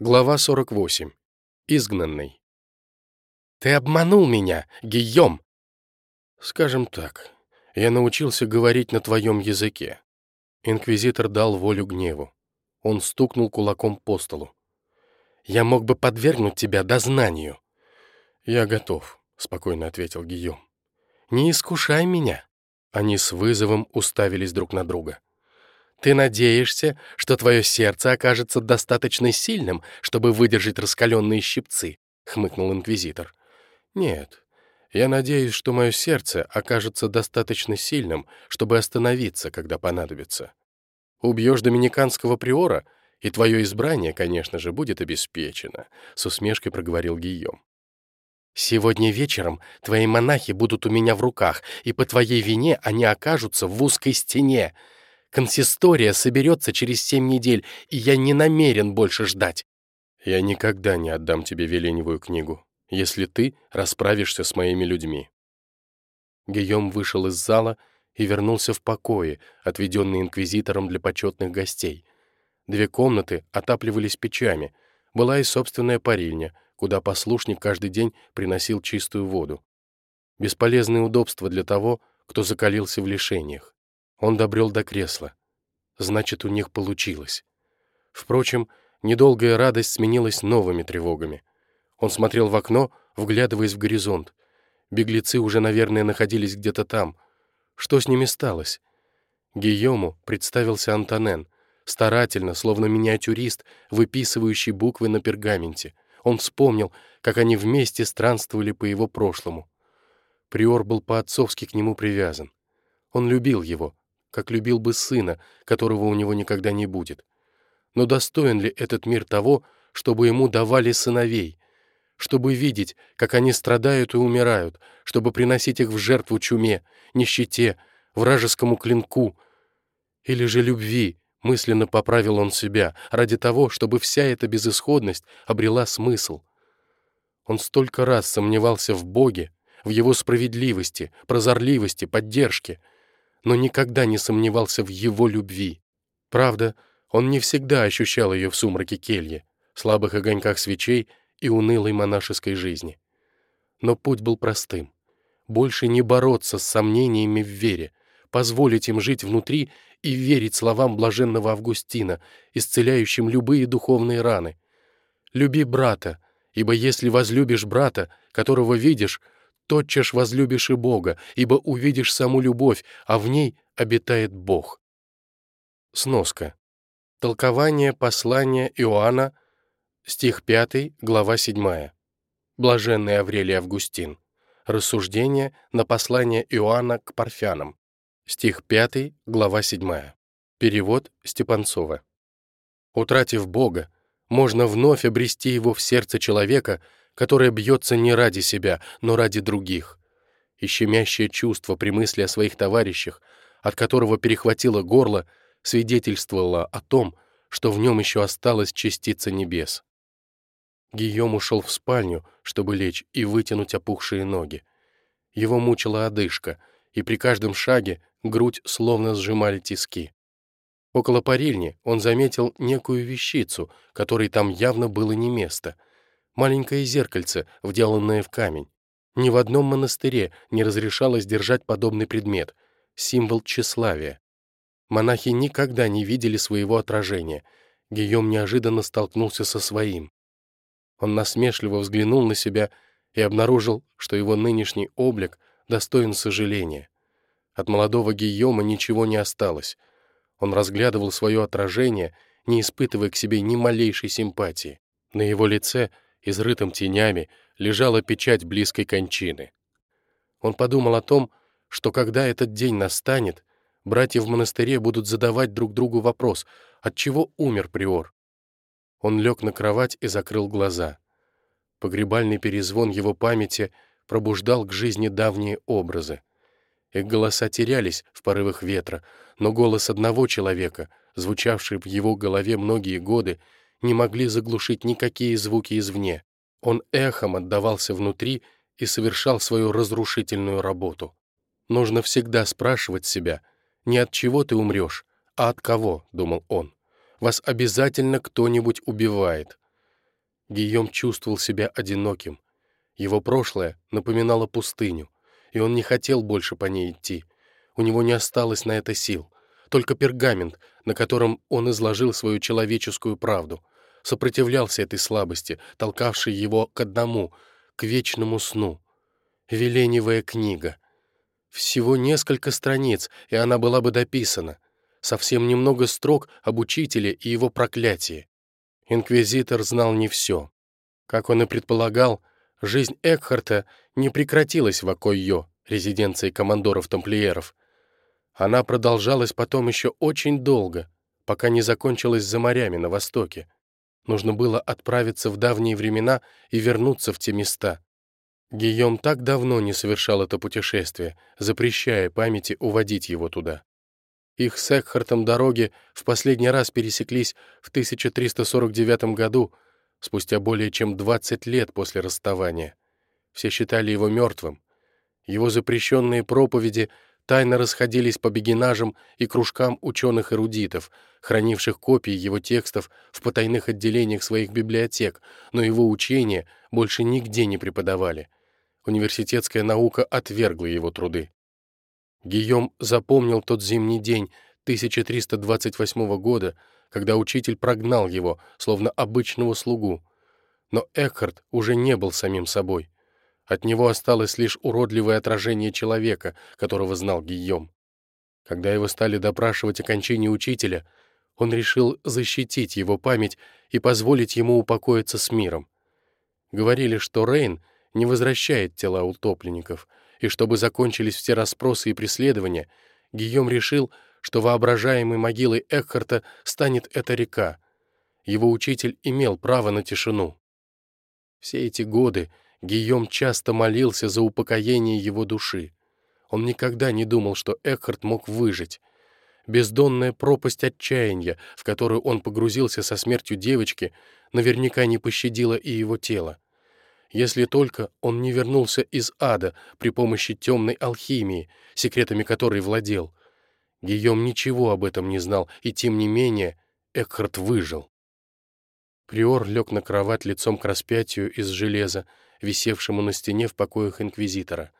Глава 48. Изгнанный. «Ты обманул меня, Гийом!» «Скажем так, я научился говорить на твоем языке». Инквизитор дал волю гневу. Он стукнул кулаком по столу. «Я мог бы подвергнуть тебя дознанию». «Я готов», — спокойно ответил Гийом. «Не искушай меня». Они с вызовом уставились друг на друга. Ты надеешься, что твое сердце окажется достаточно сильным, чтобы выдержать раскаленные щипцы?» — хмыкнул инквизитор. «Нет, я надеюсь, что мое сердце окажется достаточно сильным, чтобы остановиться, когда понадобится. Убьешь доминиканского приора, и твое избрание, конечно же, будет обеспечено», — с усмешкой проговорил Гийом. «Сегодня вечером твои монахи будут у меня в руках, и по твоей вине они окажутся в узкой стене», Консистория соберется через семь недель, и я не намерен больше ждать. Я никогда не отдам тебе Веленевую книгу, если ты расправишься с моими людьми». Гийом вышел из зала и вернулся в покои, отведенные инквизитором для почетных гостей. Две комнаты отапливались печами, была и собственная парильня, куда послушник каждый день приносил чистую воду. Бесполезные удобства для того, кто закалился в лишениях. Он добрел до кресла. Значит, у них получилось. Впрочем, недолгая радость сменилась новыми тревогами. Он смотрел в окно, вглядываясь в горизонт. Беглецы уже, наверное, находились где-то там. Что с ними сталось? Гийому представился Антонен, старательно, словно миниатюрист, выписывающий буквы на пергаменте. Он вспомнил, как они вместе странствовали по его прошлому. Приор был по-отцовски к нему привязан. Он любил его, как любил бы сына, которого у него никогда не будет. Но достоин ли этот мир того, чтобы ему давали сыновей, чтобы видеть, как они страдают и умирают, чтобы приносить их в жертву чуме, нищете, вражескому клинку, или же любви, мысленно поправил он себя, ради того, чтобы вся эта безысходность обрела смысл. Он столько раз сомневался в Боге, в Его справедливости, прозорливости, поддержке — но никогда не сомневался в его любви. Правда, он не всегда ощущал ее в сумраке кельи, слабых огоньках свечей и унылой монашеской жизни. Но путь был простым. Больше не бороться с сомнениями в вере, позволить им жить внутри и верить словам блаженного Августина, исцеляющим любые духовные раны. «Люби брата, ибо если возлюбишь брата, которого видишь, тотчас возлюбишь и Бога, ибо увидишь саму любовь, а в ней обитает Бог. Сноска. Толкование послания Иоанна, стих 5, глава 7. Блаженный Аврелий Августин. Рассуждение на послание Иоанна к Парфянам. Стих 5, глава 7. Перевод Степанцова. Утратив Бога, можно вновь обрести его в сердце человека — которое бьется не ради себя, но ради других. И щемящее чувство при мысли о своих товарищах, от которого перехватило горло, свидетельствовало о том, что в нем еще осталась частица небес. Гийом ушел в спальню, чтобы лечь и вытянуть опухшие ноги. Его мучила одышка, и при каждом шаге грудь словно сжимали тиски. Около парильни он заметил некую вещицу, которой там явно было не место — маленькое зеркальце, вделанное в камень. Ни в одном монастыре не разрешалось держать подобный предмет — символ тщеславия. Монахи никогда не видели своего отражения. Гийом неожиданно столкнулся со своим. Он насмешливо взглянул на себя и обнаружил, что его нынешний облик достоин сожаления. От молодого Гийома ничего не осталось. Он разглядывал свое отражение, не испытывая к себе ни малейшей симпатии. На его лице — изрытым тенями, лежала печать близкой кончины. Он подумал о том, что когда этот день настанет, братья в монастыре будут задавать друг другу вопрос, от чего умер приор. Он лег на кровать и закрыл глаза. Погребальный перезвон его памяти пробуждал к жизни давние образы. Их голоса терялись в порывах ветра, но голос одного человека, звучавший в его голове многие годы, не могли заглушить никакие звуки извне. Он эхом отдавался внутри и совершал свою разрушительную работу. Нужно всегда спрашивать себя, не от чего ты умрешь, а от кого, думал он. Вас обязательно кто-нибудь убивает. Гийом чувствовал себя одиноким. Его прошлое напоминало пустыню, и он не хотел больше по ней идти. У него не осталось на это сил. Только пергамент, на котором он изложил свою человеческую правду, сопротивлялся этой слабости, толкавшей его к одному, к вечному сну. Веленевая книга. Всего несколько страниц, и она была бы дописана. Совсем немного строк об учителе и его проклятии. Инквизитор знал не все. Как он и предполагал, жизнь Экхарта не прекратилась в Акойо, резиденции командоров-тамплиеров. Она продолжалась потом еще очень долго, пока не закончилась за морями на востоке. Нужно было отправиться в давние времена и вернуться в те места. Гийом так давно не совершал это путешествие, запрещая памяти уводить его туда. Их с Экхартом дороги в последний раз пересеклись в 1349 году, спустя более чем 20 лет после расставания. Все считали его мертвым. Его запрещенные проповеди тайно расходились по бегинажам и кружкам ученых-эрудитов, хранивших копии его текстов в потайных отделениях своих библиотек, но его учения больше нигде не преподавали. Университетская наука отвергла его труды. Гийом запомнил тот зимний день 1328 года, когда учитель прогнал его, словно обычного слугу. Но Экхард уже не был самим собой. От него осталось лишь уродливое отражение человека, которого знал Гийом. Когда его стали допрашивать о кончине учителя, он решил защитить его память и позволить ему упокоиться с миром. Говорили, что Рейн не возвращает тела утопленников — и чтобы закончились все расспросы и преследования, Гийом решил, что воображаемой могилой Экхарта станет эта река. Его учитель имел право на тишину. Все эти годы Гийом часто молился за упокоение его души. Он никогда не думал, что Экхарт мог выжить. Бездонная пропасть отчаяния, в которую он погрузился со смертью девочки, наверняка не пощадила и его тело если только он не вернулся из ада при помощи темной алхимии, секретами которой владел. Гийом ничего об этом не знал, и тем не менее Экхарт выжил. Приор лег на кровать лицом к распятию из железа, висевшему на стене в покоях инквизитора.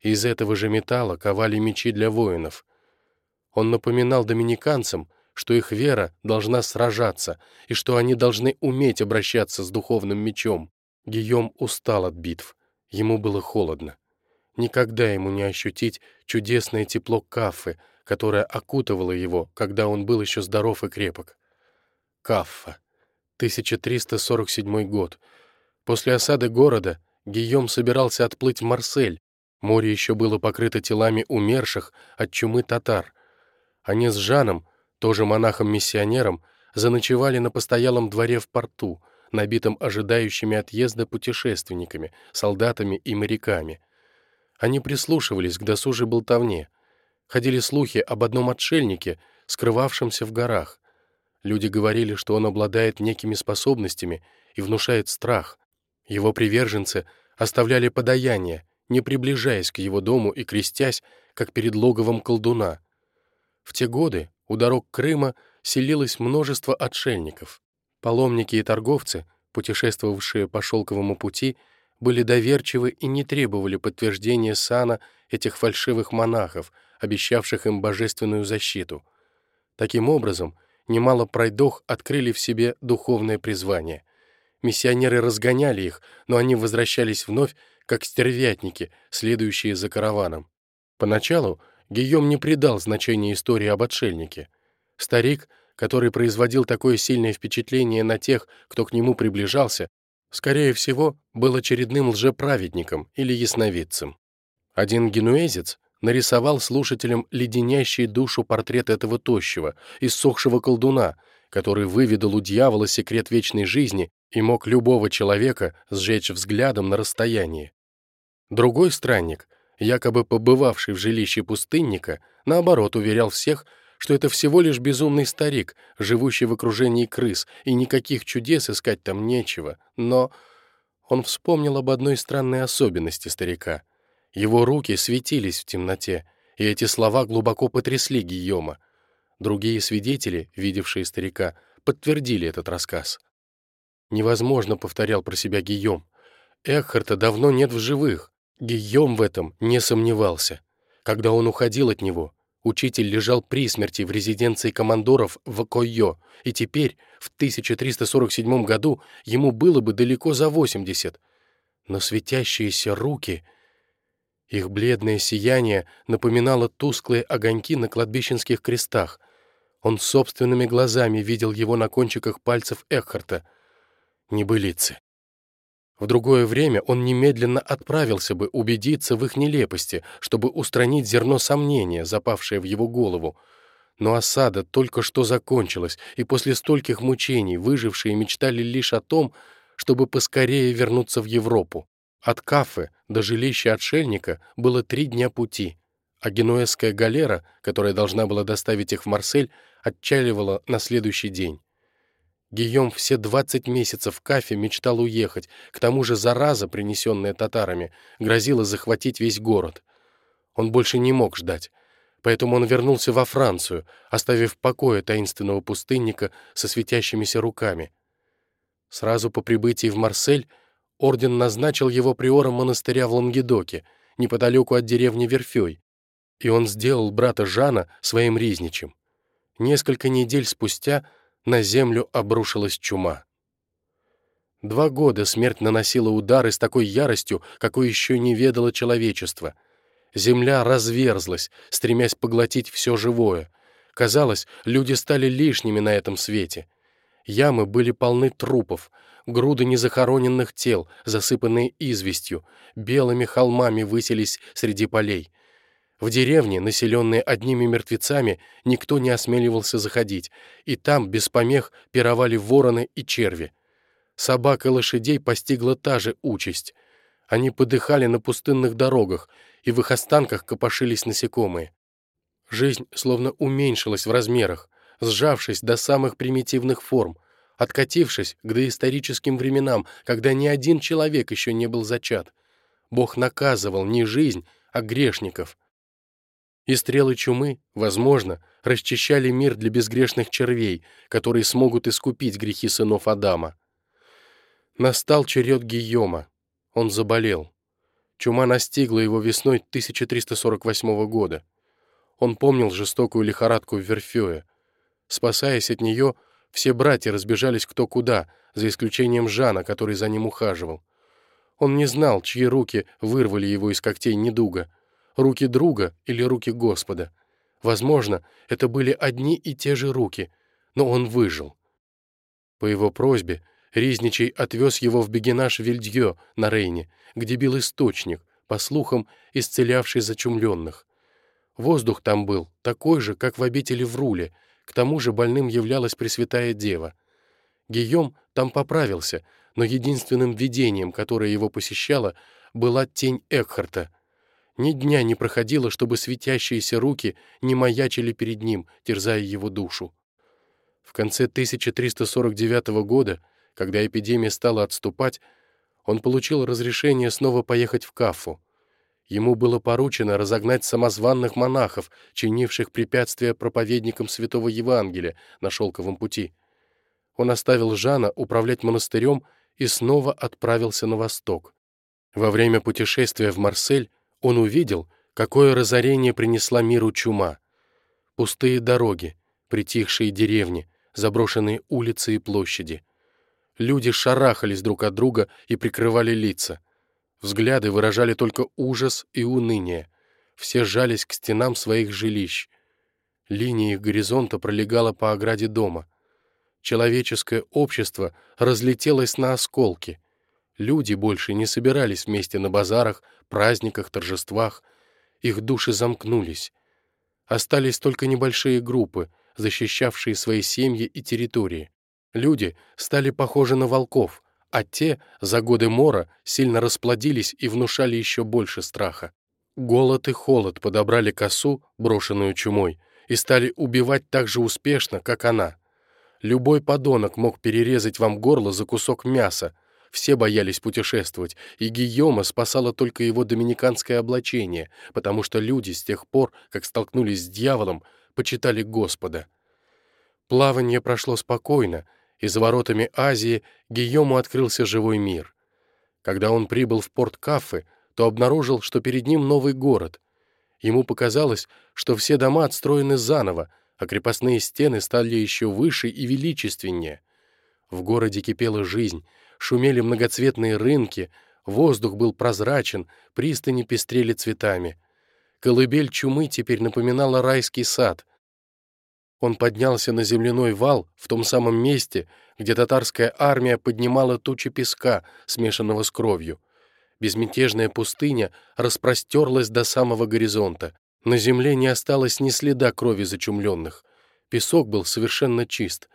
Из этого же металла ковали мечи для воинов. Он напоминал доминиканцам, что их вера должна сражаться и что они должны уметь обращаться с духовным мечом. Гийом устал от битв. Ему было холодно. Никогда ему не ощутить чудесное тепло кафы, которое окутывало его, когда он был еще здоров и крепок. Каффа. 1347 год. После осады города Гийом собирался отплыть в Марсель. Море еще было покрыто телами умерших от чумы татар. Они с Жаном, тоже монахом-миссионером, заночевали на постоялом дворе в порту — набитым ожидающими отъезда путешественниками, солдатами и моряками. Они прислушивались к досужей болтовне. Ходили слухи об одном отшельнике, скрывавшемся в горах. Люди говорили, что он обладает некими способностями и внушает страх. Его приверженцы оставляли подаяние, не приближаясь к его дому и крестясь, как перед логовом колдуна. В те годы у дорог Крыма селилось множество отшельников. Паломники и торговцы, путешествовавшие по шелковому пути, были доверчивы и не требовали подтверждения сана этих фальшивых монахов, обещавших им божественную защиту. Таким образом, немало пройдох открыли в себе духовное призвание. Миссионеры разгоняли их, но они возвращались вновь, как стервятники, следующие за караваном. Поначалу Гийом не придал значения истории об отшельнике. Старик — который производил такое сильное впечатление на тех, кто к нему приближался, скорее всего, был очередным лжеправедником или ясновидцем. Один генуэзец нарисовал слушателям леденящий душу портрет этого тощего, иссохшего колдуна, который выведал у дьявола секрет вечной жизни и мог любого человека сжечь взглядом на расстоянии. Другой странник, якобы побывавший в жилище пустынника, наоборот уверял всех, что это всего лишь безумный старик, живущий в окружении крыс, и никаких чудес искать там нечего. Но он вспомнил об одной странной особенности старика. Его руки светились в темноте, и эти слова глубоко потрясли Гийома. Другие свидетели, видевшие старика, подтвердили этот рассказ. Невозможно, повторял про себя Гийом. Экхарта давно нет в живых. Гийом в этом не сомневался. Когда он уходил от него, учитель лежал при смерти в резиденции командоров в Койо, и теперь, в 1347 году, ему было бы далеко за 80. Но светящиеся руки... Их бледное сияние напоминало тусклые огоньки на кладбищенских крестах. Он собственными глазами видел его на кончиках пальцев Экхарта. Небылицы. В другое время он немедленно отправился бы убедиться в их нелепости, чтобы устранить зерно сомнения, запавшее в его голову. Но осада только что закончилась, и после стольких мучений выжившие мечтали лишь о том, чтобы поскорее вернуться в Европу. От Кафы до жилища отшельника было три дня пути, а генуэзская галера, которая должна была доставить их в Марсель, отчаливала на следующий день. Гийом все двадцать месяцев в Кафе мечтал уехать, к тому же зараза, принесенная татарами, грозила захватить весь город. Он больше не мог ждать, поэтому он вернулся во Францию, оставив в покое таинственного пустынника со светящимися руками. Сразу по прибытии в Марсель орден назначил его приором монастыря в Лангедоке, неподалеку от деревни Верфей, и он сделал брата Жана своим ризничем. Несколько недель спустя — на землю обрушилась чума. Два года смерть наносила удары с такой яростью, какой еще не ведало человечество. Земля разверзлась, стремясь поглотить все живое. Казалось, люди стали лишними на этом свете. Ямы были полны трупов, груды незахороненных тел, засыпанные известью, белыми холмами высились среди полей. В деревне, населенные одними мертвецами, никто не осмеливался заходить, и там без помех пировали вороны и черви. Собак и лошадей постигла та же участь. Они подыхали на пустынных дорогах, и в их останках копошились насекомые. Жизнь словно уменьшилась в размерах, сжавшись до самых примитивных форм, откатившись к доисторическим временам, когда ни один человек еще не был зачат. Бог наказывал не жизнь, а грешников — и стрелы чумы, возможно, расчищали мир для безгрешных червей, которые смогут искупить грехи сынов Адама. Настал черед Гийома. Он заболел. Чума настигла его весной 1348 года. Он помнил жестокую лихорадку в Верфёе. Спасаясь от нее, все братья разбежались кто куда, за исключением Жана, который за ним ухаживал. Он не знал, чьи руки вырвали его из когтей недуга — руки друга или руки Господа. Возможно, это были одни и те же руки, но он выжил. По его просьбе Ризничий отвез его в Бегенаш Вильдьё на Рейне, где бил источник, по слухам, исцелявший зачумленных. Воздух там был такой же, как в обители в Руле, к тому же больным являлась Пресвятая Дева. Гийом там поправился, но единственным видением, которое его посещало, была тень Экхарта — ни дня не проходило, чтобы светящиеся руки не маячили перед ним, терзая его душу. В конце 1349 года, когда эпидемия стала отступать, он получил разрешение снова поехать в Кафу. Ему было поручено разогнать самозванных монахов, чинивших препятствия проповедникам Святого Евангелия на Шелковом пути. Он оставил Жана управлять монастырем и снова отправился на восток. Во время путешествия в Марсель он увидел, какое разорение принесла миру чума. Пустые дороги, притихшие деревни, заброшенные улицы и площади. Люди шарахались друг от друга и прикрывали лица. Взгляды выражали только ужас и уныние. Все жались к стенам своих жилищ. Линия их горизонта пролегала по ограде дома. Человеческое общество разлетелось на осколки. Люди больше не собирались вместе на базарах, праздниках, торжествах. Их души замкнулись. Остались только небольшие группы, защищавшие свои семьи и территории. Люди стали похожи на волков, а те за годы мора сильно расплодились и внушали еще больше страха. Голод и холод подобрали косу, брошенную чумой, и стали убивать так же успешно, как она. Любой подонок мог перерезать вам горло за кусок мяса, все боялись путешествовать, и Гийома спасало только его доминиканское облачение, потому что люди с тех пор, как столкнулись с дьяволом, почитали Господа. Плавание прошло спокойно, и за воротами Азии Гийому открылся живой мир. Когда он прибыл в порт Кафы, то обнаружил, что перед ним новый город. Ему показалось, что все дома отстроены заново, а крепостные стены стали еще выше и величественнее. В городе кипела жизнь, шумели многоцветные рынки, воздух был прозрачен, пристани пестрели цветами. Колыбель чумы теперь напоминала райский сад. Он поднялся на земляной вал в том самом месте, где татарская армия поднимала тучи песка, смешанного с кровью. Безмятежная пустыня распростерлась до самого горизонта. На земле не осталось ни следа крови зачумленных. Песок был совершенно чист.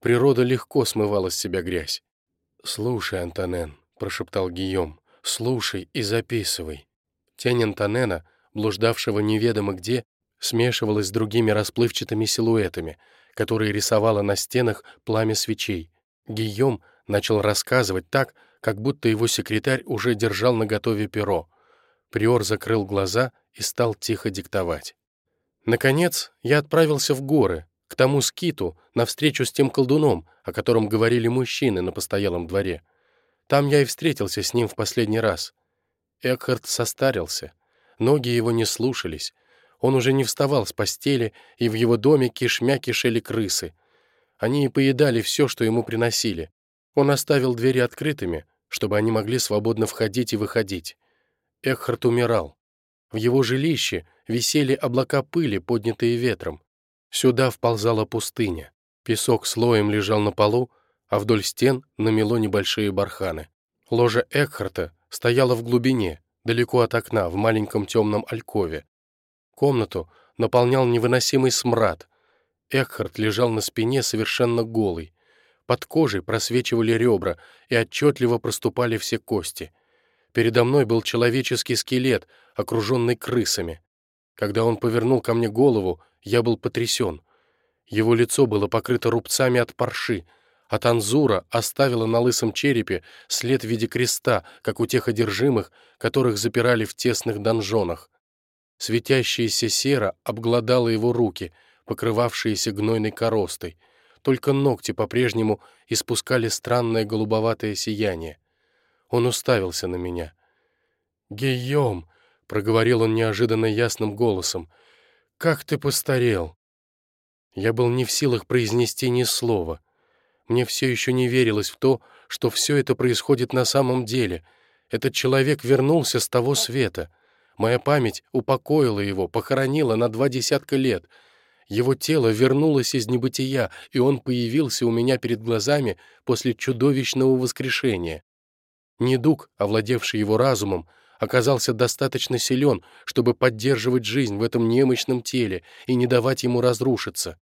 Природа легко смывала с себя грязь. «Слушай, Антонен», — прошептал Гийом, — «слушай и записывай». Тень Антонена, блуждавшего неведомо где, смешивалась с другими расплывчатыми силуэтами, которые рисовало на стенах пламя свечей. Гийом начал рассказывать так, как будто его секретарь уже держал наготове перо. Приор закрыл глаза и стал тихо диктовать. Наконец, я отправился в горы, к тому скиту, на встречу с тем колдуном, о котором говорили мужчины на постоялом дворе. Там я и встретился с ним в последний раз. Экхард состарился. Ноги его не слушались. Он уже не вставал с постели, и в его доме кишмя кишели крысы. Они и поедали все, что ему приносили. Он оставил двери открытыми, чтобы они могли свободно входить и выходить. Экхард умирал. В его жилище висели облака пыли, поднятые ветром. Сюда вползала пустыня. Песок слоем лежал на полу, а вдоль стен намело небольшие барханы. Ложа Экхарта стояла в глубине, далеко от окна, в маленьком темном алькове. Комнату наполнял невыносимый смрад. Экхарт лежал на спине совершенно голый. Под кожей просвечивали ребра и отчетливо проступали все кости. Передо мной был человеческий скелет, окруженный крысами. Когда он повернул ко мне голову, я был потрясен. Его лицо было покрыто рубцами от парши, а танзура оставила на лысом черепе след в виде креста, как у тех одержимых, которых запирали в тесных донжонах. Светящаяся сера обглодала его руки, покрывавшиеся гнойной коростой — только ногти по-прежнему испускали странное голубоватое сияние. Он уставился на меня. «Гийом!» — проговорил он неожиданно ясным голосом. «Как ты постарел!» Я был не в силах произнести ни слова. Мне все еще не верилось в то, что все это происходит на самом деле. Этот человек вернулся с того света. Моя память упокоила его, похоронила на два десятка лет — его тело вернулось из небытия, и он появился у меня перед глазами после чудовищного воскрешения. Недуг, овладевший его разумом, оказался достаточно силен, чтобы поддерживать жизнь в этом немощном теле и не давать ему разрушиться.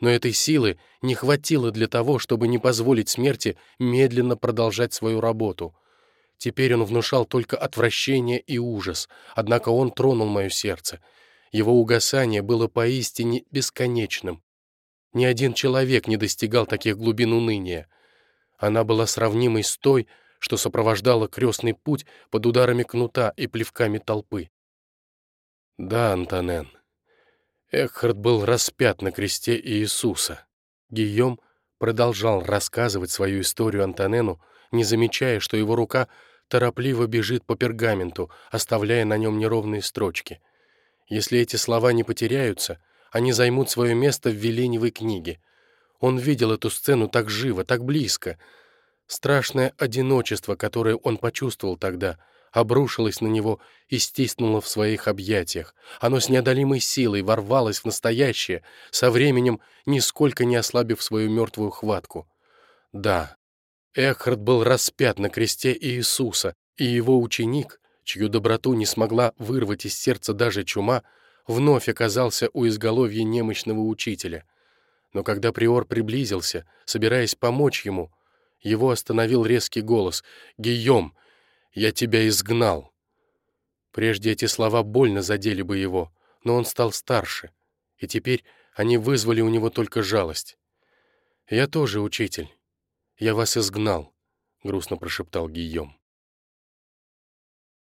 Но этой силы не хватило для того, чтобы не позволить смерти медленно продолжать свою работу. Теперь он внушал только отвращение и ужас, однако он тронул мое сердце — его угасание было поистине бесконечным. Ни один человек не достигал таких глубин уныния. Она была сравнимой с той, что сопровождала крестный путь под ударами кнута и плевками толпы. Да, Антонен, Экхард был распят на кресте Иисуса. Гийом продолжал рассказывать свою историю Антонену, не замечая, что его рука торопливо бежит по пергаменту, оставляя на нем неровные строчки — если эти слова не потеряются, они займут свое место в Веленевой книге. Он видел эту сцену так живо, так близко. Страшное одиночество, которое он почувствовал тогда, обрушилось на него и стиснуло в своих объятиях. Оно с неодолимой силой ворвалось в настоящее, со временем нисколько не ослабив свою мертвую хватку. Да, Эхард был распят на кресте Иисуса, и его ученик, чью доброту не смогла вырвать из сердца даже чума, вновь оказался у изголовья немощного учителя. Но когда приор приблизился, собираясь помочь ему, его остановил резкий голос «Гийом, я тебя изгнал!» Прежде эти слова больно задели бы его, но он стал старше, и теперь они вызвали у него только жалость. «Я тоже учитель. Я вас изгнал», — грустно прошептал Гийом.